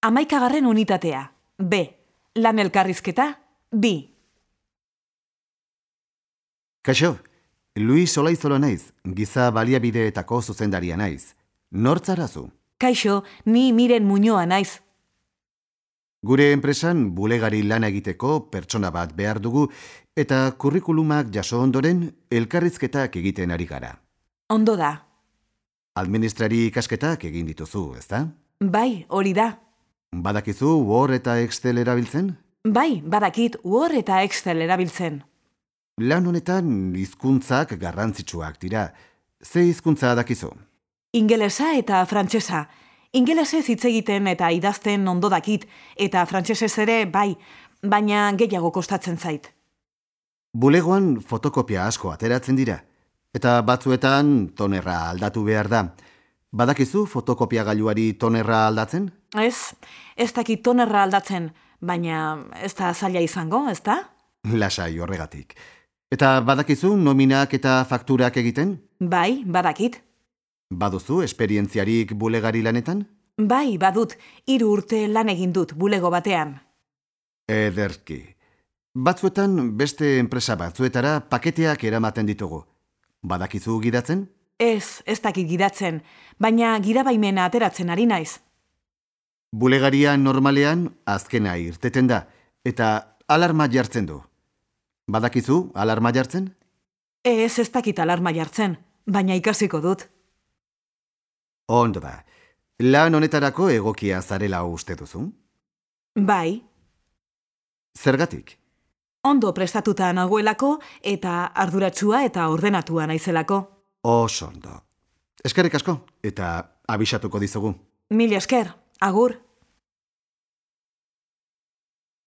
Amaikagarren unitatea. B. Lan elkarrizketa. B. Kaixo, Luis Olaizolo naiz, giza baliabideetako zuzendaria naiz. Nortzarazu? Kaixo, ni miren muñoa naiz. Gure enpresan bulegari lan egiteko pertsona bat behar dugu eta kurrikulumak jaso ondoren elkarrizketak egiten ari gara. Ondo da. Administrari ikasketak egin dituzu, ezta? Bai, hori da. Badakizu Word eta Excel erabiltzen? Bai, badakit Word eta Excel erabiltzen. Lan honetan hizkuntzak garrantzitsuak dira. Ze hizkuntza dakizu? Ingelesa eta frantsesa. Ingelesez hitz egiten eta idazten ondo dakit, eta frantsesez ere bai, baina gehiago kostatzen zait. Bulegoan fotokopia asko ateratzen dira. Eta batzuetan tonerra aldatu behar da. Badakizu fotokopia gailuari tonerra aldatzen? Ez, ez dakit tonerra aldatzen, baina ez da zaila izango, ez da? Lasai horregatik. Eta badakizu nominak eta fakturak egiten? Bai, badakit. Baduzu esperientziarik bulegari lanetan? Bai, badut, hiru urte lan egin dut bulego batean. Ederki. Batzuetan beste enpresa batzuetara paketeak eramaten ditugu. Badakizu gidatzen? Ez, ez dakit gidatzen, baina girabaimena ateratzen ari naiz. Bulegaria normalean azkena irteten da, eta alarma jartzen du. Badakizu alarma jartzen? Ez, ez dakit alarma jartzen, baina ikasiko dut. Ondo da. Lan honetarako egokia zarela uste duzu? Bai, Zergatik? ondo prestatuta nagoelako eta arduratsua eta ordenatua naizelako. Oso ondo. Eskerrik asko, eta abisatuko dizugu. Mil esker, agur.